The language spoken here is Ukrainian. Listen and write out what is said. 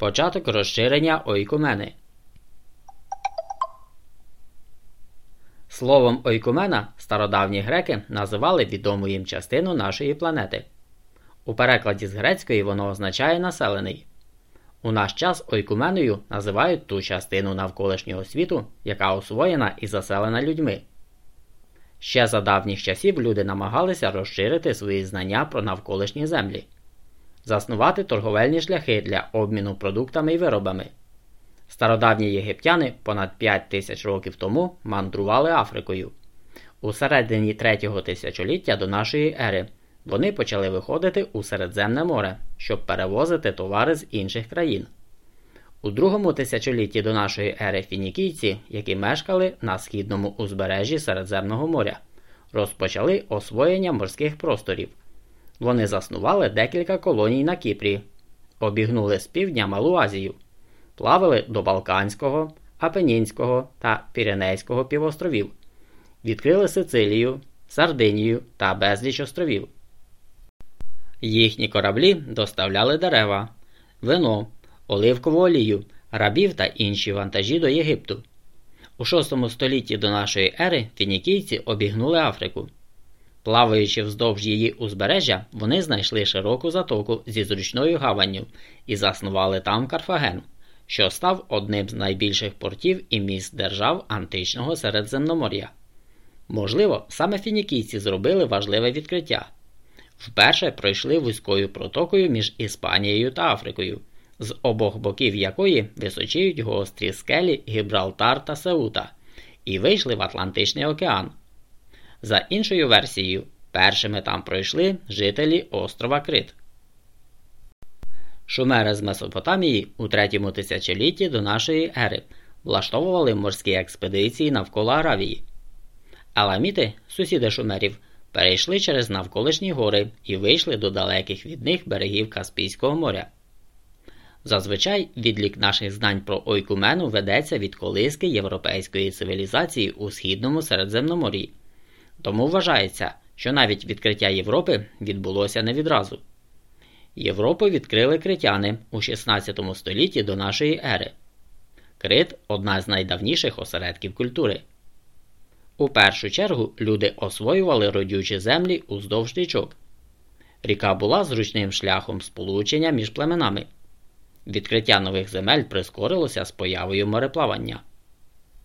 Початок розширення ойкумени. Словом ойкумена стародавні греки називали відому їм частину нашої планети. У перекладі з грецької воно означає населений. У наш час ойкуменою називають ту частину навколишнього світу, яка освоєна і заселена людьми. Ще за давніх часів люди намагалися розширити свої знання про навколишні землі, заснувати торговельні шляхи для обміну продуктами і виробами. Стародавні єгиптяни понад 5 тисяч років тому мандрували Африкою. У середині третього тисячоліття до нашої ери вони почали виходити у Середземне море, щоб перевозити товари з інших країн. У другому тисячолітті до нашої ери фінікійці, які мешкали на східному узбережжі Середземного моря, розпочали освоєння морських просторів. Вони заснували декілька колоній на Кіпрі, обігнули з півдня Малу Азію, плавали до Балканського, Апенінського та Піренейського півостровів, відкрили Сицилію, Сардинію та безліч островів. Їхні кораблі доставляли дерева, вино, оливкову олію, рабів та інші вантажі до Єгипту. У VI столітті до нашої ери фінікійці обігнули Африку. Плаваючи вздовж її узбережжя, вони знайшли широку затоку зі зручною гаванню і заснували там Карфаген, що став одним з найбільших портів і міст держав античного Середземномор'я. Можливо, саме фінікійці зробили важливе відкриття. Вперше пройшли вузькою протокою між Іспанією та Африкою, з обох боків якої височіють гострі скелі Гібралтар та Сеута, і вийшли в Атлантичний океан. За іншою версією, першими там пройшли жителі острова Крит. Шумери з Месопотамії у третьому тисячолітті до нашої ери влаштовували морські експедиції навколо Аравії. Аламіти, сусіди шумерів, перейшли через навколишні гори і вийшли до далеких від них берегів Каспійського моря. Зазвичай відлік наших знань про ойкумену ведеться від колиски європейської цивілізації у східному Середземномор'ї. Тому вважається, що навіть відкриття Європи відбулося не відразу. Європу відкрили критяни у 16 столітті до нашої ери. Крит одна з найдавніших осередків культури. У першу чергу люди освоювали родючі землі уздовж річок. Ріка була зручним шляхом сполучення між племенами. Відкриття нових земель прискорилося з появою мореплавання.